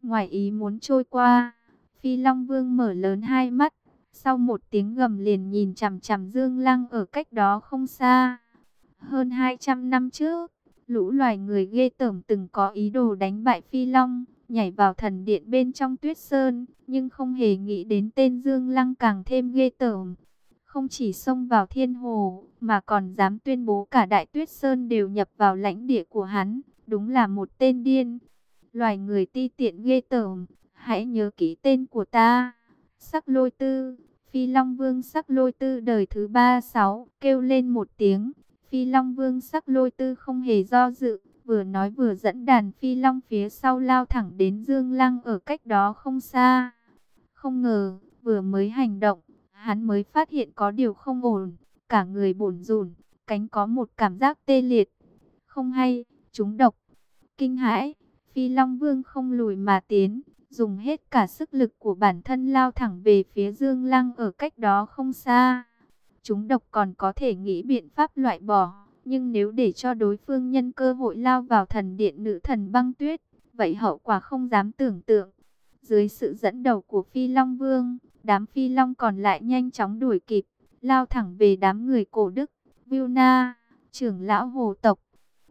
Ngoài ý muốn trôi qua, Phi Long Vương mở lớn hai mắt, sau một tiếng gầm liền nhìn chằm chằm Dương Lăng ở cách đó không xa. Hơn 200 năm trước, lũ loài người ghê tởm từng có ý đồ đánh bại Phi Long, nhảy vào thần điện bên trong tuyết sơn, nhưng không hề nghĩ đến tên Dương Lăng càng thêm ghê tởm. Không chỉ xông vào thiên hồ, mà còn dám tuyên bố cả đại tuyết sơn đều nhập vào lãnh địa của hắn, đúng là một tên điên. Loài người ti tiện ghê tởm, hãy nhớ kỹ tên của ta. Sắc lôi tư, Phi Long Vương sắc lôi tư đời thứ ba sáu kêu lên một tiếng. Phi Long Vương sắc lôi tư không hề do dự, vừa nói vừa dẫn đàn Phi Long phía sau lao thẳng đến Dương Lăng ở cách đó không xa. Không ngờ, vừa mới hành động, hắn mới phát hiện có điều không ổn, cả người bổn rùn, cánh có một cảm giác tê liệt. Không hay, chúng độc. Kinh hãi, Phi Long Vương không lùi mà tiến, dùng hết cả sức lực của bản thân lao thẳng về phía Dương Lăng ở cách đó không xa. Chúng độc còn có thể nghĩ biện pháp loại bỏ, nhưng nếu để cho đối phương nhân cơ hội lao vào thần điện nữ thần băng tuyết, vậy hậu quả không dám tưởng tượng. Dưới sự dẫn đầu của Phi Long Vương, đám Phi Long còn lại nhanh chóng đuổi kịp, lao thẳng về đám người cổ đức, Vilna, trưởng lão hồ tộc.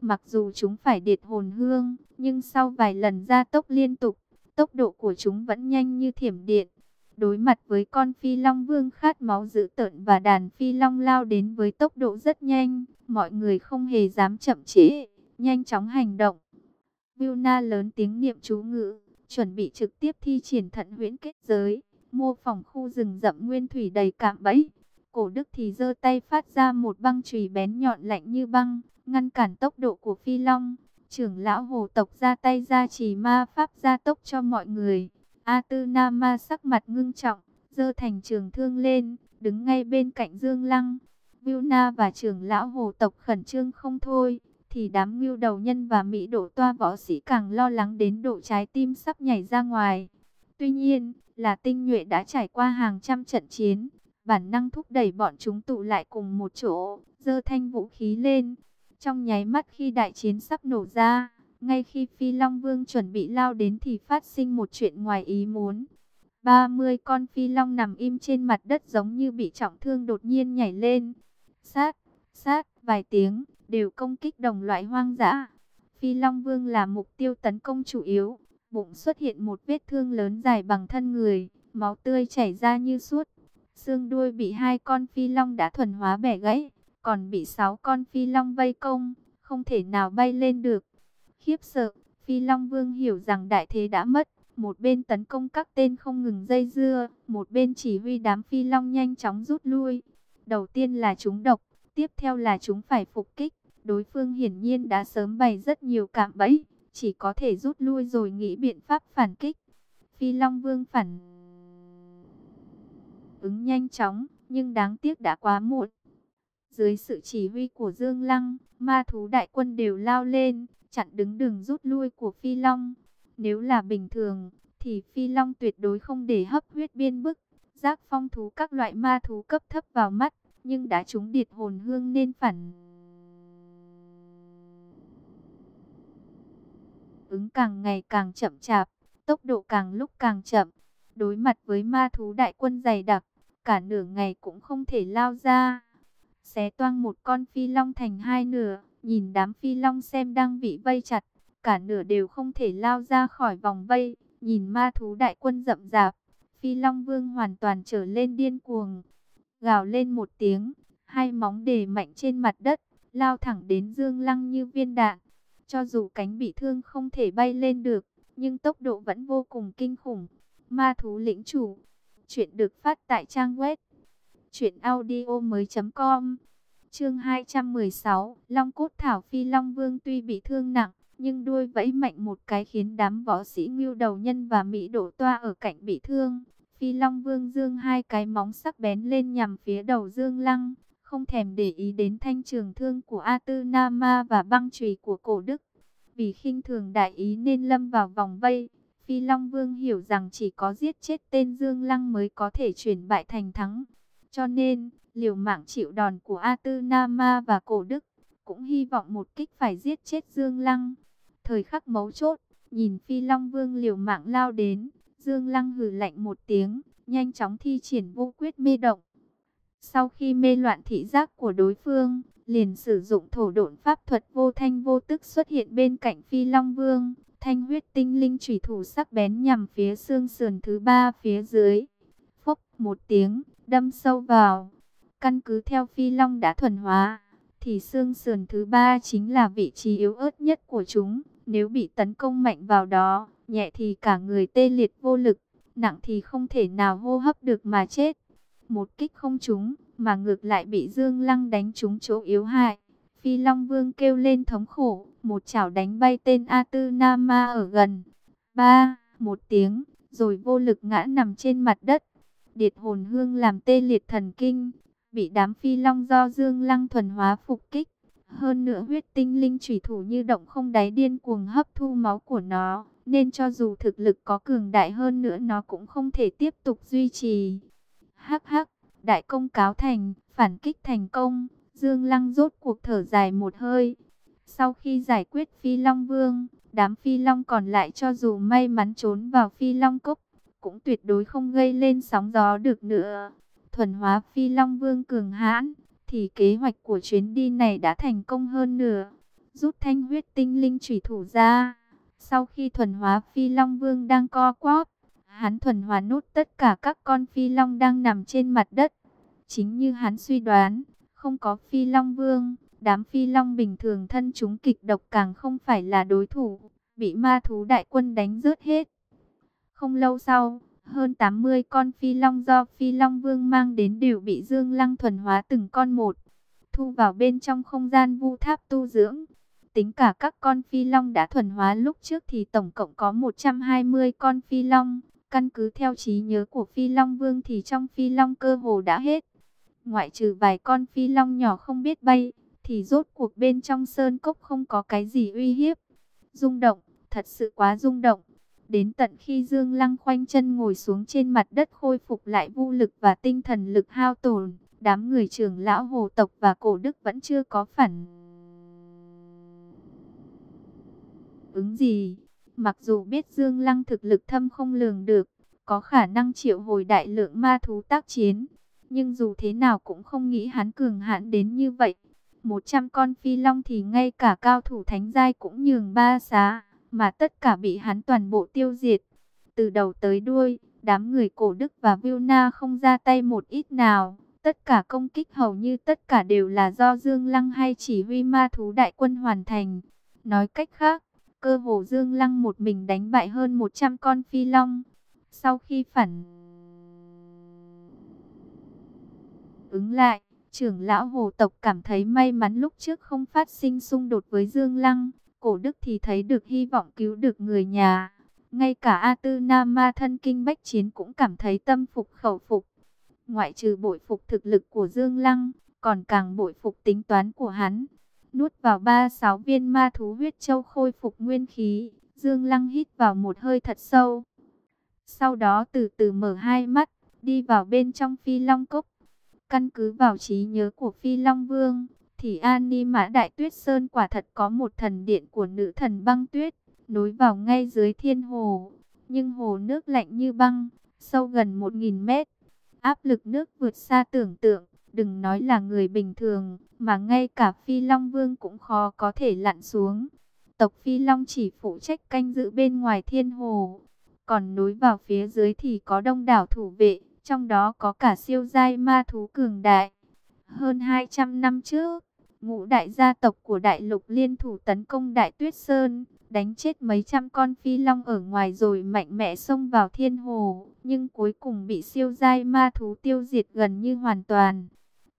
Mặc dù chúng phải điệt hồn hương, nhưng sau vài lần gia tốc liên tục, tốc độ của chúng vẫn nhanh như thiểm điện. Đối mặt với con phi long vương khát máu dữ tợn và đàn phi long lao đến với tốc độ rất nhanh, mọi người không hề dám chậm trễ, nhanh chóng hành động. Vilna lớn tiếng niệm chú ngữ, chuẩn bị trực tiếp thi triển thận huyễn kết giới, mô phỏng khu rừng rậm nguyên thủy đầy cạm bẫy. Cổ đức thì giơ tay phát ra một băng chùy bén nhọn lạnh như băng, ngăn cản tốc độ của phi long. Trưởng lão hồ tộc ra tay ra chỉ ma pháp gia tốc cho mọi người. A Tư Na Ma sắc mặt ngưng trọng, giơ thành trường thương lên, đứng ngay bên cạnh Dương Lăng. Viu Na và trưởng lão hồ tộc khẩn trương không thôi, thì đám ngưu đầu nhân và Mỹ đổ toa võ sĩ càng lo lắng đến độ trái tim sắp nhảy ra ngoài. Tuy nhiên, là tinh nhuệ đã trải qua hàng trăm trận chiến, bản năng thúc đẩy bọn chúng tụ lại cùng một chỗ, giơ thanh vũ khí lên. Trong nháy mắt khi đại chiến sắp nổ ra, ngay khi Phi Long Vương chuẩn bị lao đến thì phát sinh một chuyện ngoài ý muốn. 30 con Phi Long nằm im trên mặt đất giống như bị trọng thương đột nhiên nhảy lên. Sát, sát, vài tiếng, đều công kích đồng loại hoang dã. Phi Long Vương là mục tiêu tấn công chủ yếu. Bụng xuất hiện một vết thương lớn dài bằng thân người, máu tươi chảy ra như suốt. Xương đuôi bị hai con Phi Long đã thuần hóa bẻ gãy, còn bị sáu con Phi Long vây công, không thể nào bay lên được. Khiếp sợ, Phi Long Vương hiểu rằng đại thế đã mất, một bên tấn công các tên không ngừng dây dưa, một bên chỉ huy đám Phi Long nhanh chóng rút lui. Đầu tiên là chúng độc, tiếp theo là chúng phải phục kích. Đối phương hiển nhiên đã sớm bày rất nhiều cạm bẫy, chỉ có thể rút lui rồi nghĩ biện pháp phản kích. Phi Long Vương phản ứng nhanh chóng, nhưng đáng tiếc đã quá muộn. Dưới sự chỉ huy của Dương Lăng, ma thú đại quân đều lao lên, chặn đứng đường rút lui của Phi Long. Nếu là bình thường, thì Phi Long tuyệt đối không để hấp huyết biên bức, giác phong thú các loại ma thú cấp thấp vào mắt, nhưng đã trúng điệt hồn hương nên phản ứng càng ngày càng chậm chạp, tốc độ càng lúc càng chậm. Đối mặt với ma thú đại quân dày đặc, cả nửa ngày cũng không thể lao ra. Xé toang một con phi long thành hai nửa, nhìn đám phi long xem đang bị vây chặt, cả nửa đều không thể lao ra khỏi vòng vây, nhìn ma thú đại quân rậm rạp, phi long vương hoàn toàn trở lên điên cuồng. Gào lên một tiếng, hai móng đề mạnh trên mặt đất, lao thẳng đến dương lăng như viên đạn. Cho dù cánh bị thương không thể bay lên được, nhưng tốc độ vẫn vô cùng kinh khủng. Ma thú lĩnh chủ. Chuyện được phát tại trang web. Chuyện audio mới com. Chương 216. Long cốt thảo phi Long Vương tuy bị thương nặng, nhưng đuôi vẫy mạnh một cái khiến đám võ sĩ ngưu đầu nhân và Mỹ đổ toa ở cạnh bị thương. Phi Long Vương dương hai cái móng sắc bén lên nhằm phía đầu Dương Lăng không thèm để ý đến thanh trường thương của A Tư Nama và băng chùy của cổ đức. Vì khinh thường đại ý nên lâm vào vòng vây, Phi Long Vương hiểu rằng chỉ có giết chết tên Dương Lăng mới có thể chuyển bại thành thắng. Cho nên, liều mạng chịu đòn của A Tư Nama và cổ đức, cũng hy vọng một kích phải giết chết Dương Lăng. Thời khắc mấu chốt, nhìn Phi Long Vương liều mạng lao đến, Dương Lăng hừ lạnh một tiếng, nhanh chóng thi triển vô quyết mê động. Sau khi mê loạn thị giác của đối phương, liền sử dụng thổ độn pháp thuật vô thanh vô tức xuất hiện bên cạnh Phi Long Vương. Thanh huyết tinh linh chủy thủ sắc bén nhằm phía xương sườn thứ ba phía dưới. Phốc một tiếng, đâm sâu vào. Căn cứ theo Phi Long đã thuần hóa, thì xương sườn thứ ba chính là vị trí yếu ớt nhất của chúng. Nếu bị tấn công mạnh vào đó, nhẹ thì cả người tê liệt vô lực, nặng thì không thể nào hô hấp được mà chết một kích không trúng, mà ngược lại bị Dương Lăng đánh trúng chỗ yếu hại. Phi Long Vương kêu lên thống khổ, một chảo đánh bay tên A Tư nam ma ở gần. Ba, một tiếng, rồi vô lực ngã nằm trên mặt đất. Điệt hồn hương làm tê liệt thần kinh, bị đám Phi Long do Dương Lăng thuần hóa phục kích. Hơn nữa huyết tinh linh chủy thủ như động không đáy điên cuồng hấp thu máu của nó, nên cho dù thực lực có cường đại hơn nữa nó cũng không thể tiếp tục duy trì. Hắc hắc, đại công cáo thành, phản kích thành công, Dương Lăng rốt cuộc thở dài một hơi. Sau khi giải quyết Phi Long Vương, đám Phi Long còn lại cho dù may mắn trốn vào Phi Long Cốc, cũng tuyệt đối không gây lên sóng gió được nữa. Thuần hóa Phi Long Vương cường hãn, thì kế hoạch của chuyến đi này đã thành công hơn nửa. Rút thanh huyết tinh linh trùy thủ ra. Sau khi thuần hóa Phi Long Vương đang co quắp, hắn thuần hóa nốt tất cả các con Phi Long đang nằm trên mặt đất. Chính như hắn suy đoán, không có Phi Long Vương, đám Phi Long bình thường thân chúng kịch độc càng không phải là đối thủ, bị ma thú đại quân đánh rớt hết. Không lâu sau, hơn 80 con phi long do phi long vương mang đến đều bị Dương Lăng thuần hóa từng con một, thu vào bên trong không gian vu tháp tu dưỡng. Tính cả các con phi long đã thuần hóa lúc trước thì tổng cộng có 120 con phi long. Căn cứ theo trí nhớ của phi long vương thì trong phi long cơ hồ đã hết. Ngoại trừ vài con phi long nhỏ không biết bay, thì rốt cuộc bên trong sơn cốc không có cái gì uy hiếp. Rung động, thật sự quá rung động. Đến tận khi Dương Lăng khoanh chân ngồi xuống trên mặt đất khôi phục lại vô lực và tinh thần lực hao tổn, đám người trưởng lão hồ tộc và cổ đức vẫn chưa có phản ứng gì. Mặc dù biết Dương Lăng thực lực thâm không lường được, có khả năng triệu hồi đại lượng ma thú tác chiến, nhưng dù thế nào cũng không nghĩ hắn cường hãn đến như vậy. 100 con phi long thì ngay cả cao thủ thánh giai cũng nhường ba xá mà tất cả bị hắn toàn bộ tiêu diệt. Từ đầu tới đuôi, đám người cổ đức và Vilna không ra tay một ít nào. Tất cả công kích hầu như tất cả đều là do Dương Lăng hay chỉ huy ma thú đại quân hoàn thành. Nói cách khác, cơ hồ Dương Lăng một mình đánh bại hơn 100 con phi long. Sau khi phản ứng lại, trưởng lão hồ tộc cảm thấy may mắn lúc trước không phát sinh xung đột với Dương Lăng. Cổ đức thì thấy được hy vọng cứu được người nhà. Ngay cả A Tư Nam Ma thân kinh bách chiến cũng cảm thấy tâm phục khẩu phục. Ngoại trừ bội phục thực lực của Dương Lăng, còn càng bội phục tính toán của hắn. Nuốt vào ba sáu viên ma thú huyết châu khôi phục nguyên khí, Dương Lăng hít vào một hơi thật sâu. Sau đó từ từ mở hai mắt, đi vào bên trong phi long cốc. Căn cứ vào trí nhớ của phi long vương, thì Ani Mã Đại Tuyết Sơn quả thật có một thần điện của nữ thần băng tuyết, nối vào ngay dưới thiên hồ. Nhưng hồ nước lạnh như băng, sâu gần 1.000 mét. Áp lực nước vượt xa tưởng tượng, đừng nói là người bình thường, mà ngay cả Phi Long Vương cũng khó có thể lặn xuống. Tộc Phi Long chỉ phụ trách canh giữ bên ngoài thiên hồ, còn nối vào phía dưới thì có đông đảo thủ vệ, trong đó có cả siêu giai ma thú cường đại. Hơn 200 năm trước, ngũ đại gia tộc của đại lục liên thủ tấn công Đại Tuyết Sơn, đánh chết mấy trăm con phi long ở ngoài rồi mạnh mẽ xông vào thiên hồ, nhưng cuối cùng bị siêu giai ma thú tiêu diệt gần như hoàn toàn.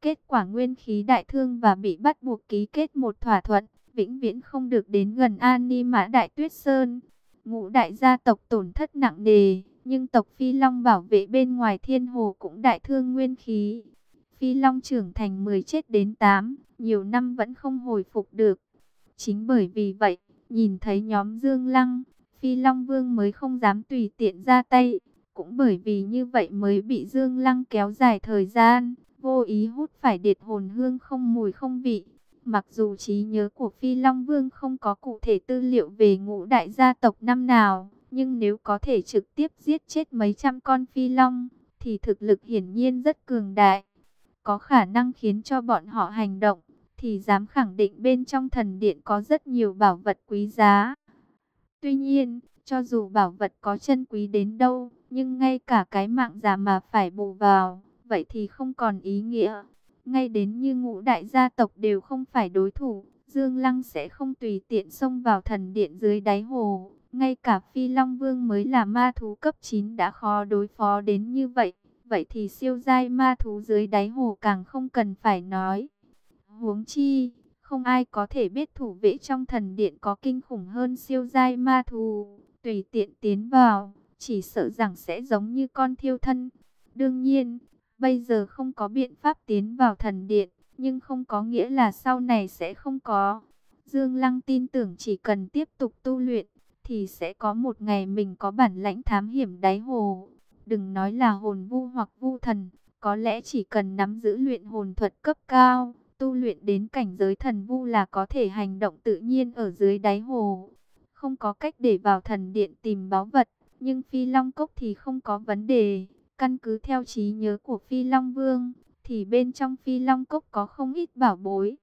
Kết quả nguyên khí đại thương và bị bắt buộc ký kết một thỏa thuận, vĩnh viễn không được đến gần ani Mã Đại Tuyết Sơn. Ngũ đại gia tộc tổn thất nặng nề, nhưng tộc Phi Long bảo vệ bên ngoài thiên hồ cũng đại thương nguyên khí. Phi Long trưởng thành 10 chết đến 8, nhiều năm vẫn không hồi phục được. Chính bởi vì vậy, nhìn thấy nhóm Dương Lăng, Phi Long Vương mới không dám tùy tiện ra tay. Cũng bởi vì như vậy mới bị Dương Lăng kéo dài thời gian, vô ý hút phải điệt hồn hương không mùi không vị. Mặc dù trí nhớ của Phi Long Vương không có cụ thể tư liệu về ngũ đại gia tộc năm nào, nhưng nếu có thể trực tiếp giết chết mấy trăm con Phi Long, thì thực lực hiển nhiên rất cường đại có khả năng khiến cho bọn họ hành động, thì dám khẳng định bên trong thần điện có rất nhiều bảo vật quý giá. Tuy nhiên, cho dù bảo vật có chân quý đến đâu, nhưng ngay cả cái mạng già mà phải bù vào, vậy thì không còn ý nghĩa. Ngay đến như ngũ đại gia tộc đều không phải đối thủ, Dương Lăng sẽ không tùy tiện xông vào thần điện dưới đáy hồ. Ngay cả Phi Long Vương mới là ma thú cấp 9 đã khó đối phó đến như vậy. Vậy thì siêu giai ma thú dưới đáy hồ càng không cần phải nói. Huống chi, không ai có thể biết thủ vệ trong thần điện có kinh khủng hơn siêu giai ma thú. Tùy tiện tiến vào, chỉ sợ rằng sẽ giống như con thiêu thân. Đương nhiên, bây giờ không có biện pháp tiến vào thần điện, nhưng không có nghĩa là sau này sẽ không có. Dương Lăng tin tưởng chỉ cần tiếp tục tu luyện, thì sẽ có một ngày mình có bản lãnh thám hiểm đáy hồ. Đừng nói là hồn vu hoặc vu thần, có lẽ chỉ cần nắm giữ luyện hồn thuật cấp cao, tu luyện đến cảnh giới thần vu là có thể hành động tự nhiên ở dưới đáy hồ. Không có cách để vào thần điện tìm báu vật, nhưng Phi Long Cốc thì không có vấn đề. Căn cứ theo trí nhớ của Phi Long Vương, thì bên trong Phi Long Cốc có không ít bảo bối.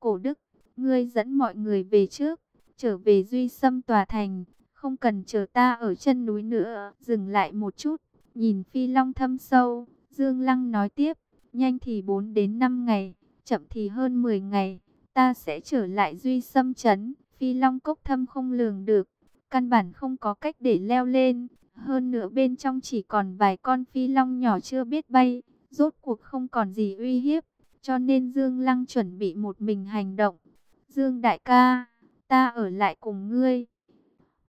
Cổ Đức, ngươi dẫn mọi người về trước, trở về Duy Sâm Tòa Thành, không cần chờ ta ở chân núi nữa. Dừng lại một chút, nhìn Phi Long thâm sâu, Dương Lăng nói tiếp, nhanh thì 4 đến 5 ngày, chậm thì hơn 10 ngày, ta sẽ trở lại Duy xâm chấn Phi Long Cốc thâm không lường được, căn bản không có cách để leo lên. Hơn nữa bên trong chỉ còn vài con phi long nhỏ chưa biết bay, rốt cuộc không còn gì uy hiếp, cho nên Dương Lăng chuẩn bị một mình hành động. Dương đại ca, ta ở lại cùng ngươi.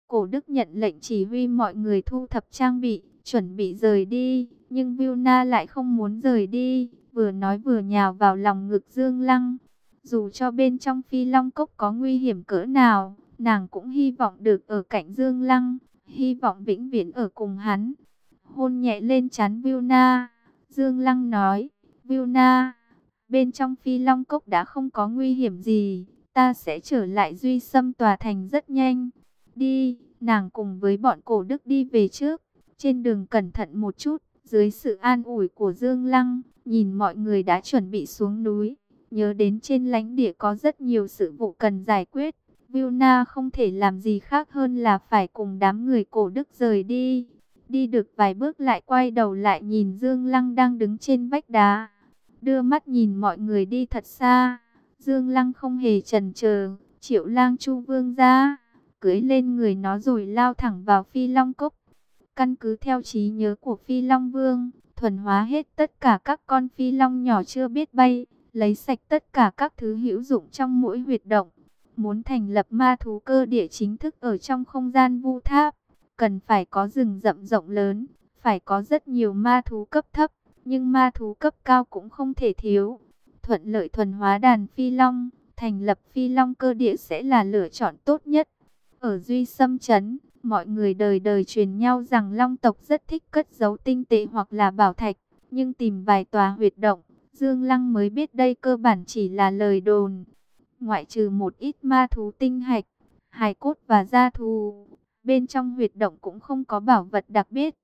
Cổ Đức nhận lệnh chỉ huy mọi người thu thập trang bị, chuẩn bị rời đi, nhưng Vilna lại không muốn rời đi, vừa nói vừa nhào vào lòng ngực Dương Lăng. Dù cho bên trong phi long cốc có nguy hiểm cỡ nào, nàng cũng hy vọng được ở cạnh Dương Lăng, hy vọng vĩnh viễn ở cùng hắn. Hôn nhẹ lên chán Vilna, Dương Lăng nói, Vilna, bên trong phi long cốc đã không có nguy hiểm gì, ta sẽ trở lại duy xâm tòa thành rất nhanh. Đi, nàng cùng với bọn cổ đức đi về trước, trên đường cẩn thận một chút, dưới sự an ủi của Dương Lăng, nhìn mọi người đã chuẩn bị xuống núi. Nhớ đến trên lãnh địa có rất nhiều sự vụ cần giải quyết. Vilna không thể làm gì khác hơn là phải cùng đám người cổ đức rời đi. Đi được vài bước lại quay đầu lại nhìn Dương Lăng đang đứng trên vách đá. Đưa mắt nhìn mọi người đi thật xa. Dương Lăng không hề chần chờ, triệu lang chu vương ra, cưới lên người nó rồi lao thẳng vào phi long cốc. Căn cứ theo trí nhớ của phi long vương, thuần hóa hết tất cả các con phi long nhỏ chưa biết bay, lấy sạch tất cả các thứ hữu dụng trong mỗi huyệt động. Muốn thành lập ma thú cơ địa chính thức ở trong không gian vu tháp, cần phải có rừng rậm rộng lớn, phải có rất nhiều ma thú cấp thấp, nhưng ma thú cấp cao cũng không thể thiếu. Thuận lợi thuần hóa đàn phi long, thành lập phi long cơ địa sẽ là lựa chọn tốt nhất. Ở Duy Sâm Trấn, mọi người đời đời truyền nhau rằng long tộc rất thích cất giấu tinh tệ hoặc là bảo thạch, nhưng tìm vài tòa huyệt động, Dương Lăng mới biết đây cơ bản chỉ là lời đồn. Ngoại trừ một ít ma thú tinh hạch, hài cốt và gia thù, bên trong huyệt động cũng không có bảo vật đặc biệt.